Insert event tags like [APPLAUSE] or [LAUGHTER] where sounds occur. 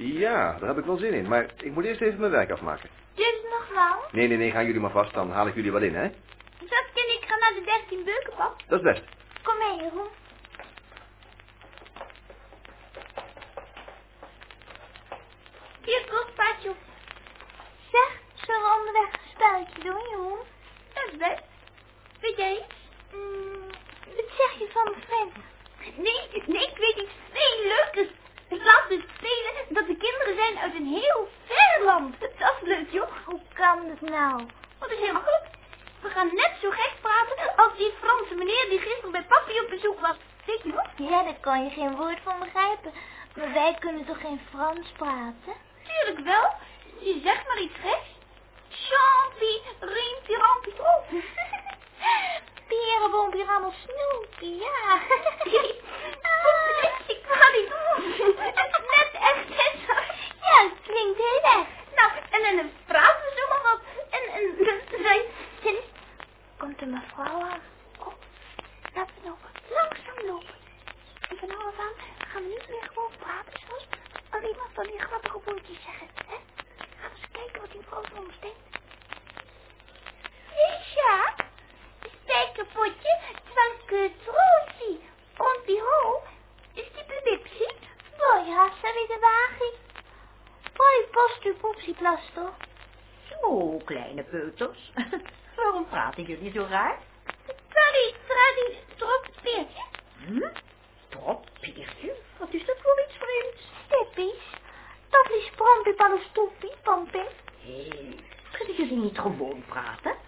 Ja, daar heb ik wel zin in. Maar ik moet eerst even mijn werk afmaken. Dus nog wel? Nee, nee, nee, gaan jullie maar vast. Dan haal ik jullie wel in, hè? Zat en ik ga naar de 13 beukenpap. Dat is best. Kom mee, Jeroen. Hier, kroegpaardje op. Zeg, zullen we onderweg een spelletje doen, Jeroen? Dat is best. Weet jij iets? Mm, wat zeg je van mijn vriend? Nee, nee, ik weet iets veel leukers. Laten we spelen dat de kinderen zijn uit een heel ver land. Dat is leuk, joh. Hoe dat nou? Wat is heel makkelijk. We gaan net zo gek praten als die Franse meneer die gisteren bij papi op bezoek was. Weet je nog? Ja, daar kan je geen woord van begrijpen. Maar wij kunnen toch geen Frans praten? Tuurlijk wel. Je zegt maar iets geks. Champi, riempie, rampie, [LAUGHS] [LAUGHS] trop. Pierre, rammel, snoepie, ja. Ik kan niet. Het is net echt, hè, zo. Ja, het klinkt heel echt. Nou, en dan praten we zo maar wat. En, en, dan zijn... Dennis, komt aan. Kom, laten we lopen. Langzaam lopen. En van nou af aan gaan we niet meer gewoon praten zoals alleen maar van die grappige woordjes zeggen. Hè? Gaan we eens kijken wat die vrouw van ons denkt. Sjaak. Spijkerpotje, troosie. Und die ho, is die bebipsie? Oh ja, ze weer de wagen. Hoi, post u poepsie plaster. Zo, kleine peuters. [LAUGHS] Waarom praten jullie zo raar? Toffie, sprompie, paddenstoepie, pamping. Hé, kunnen jullie niet gewoon praten?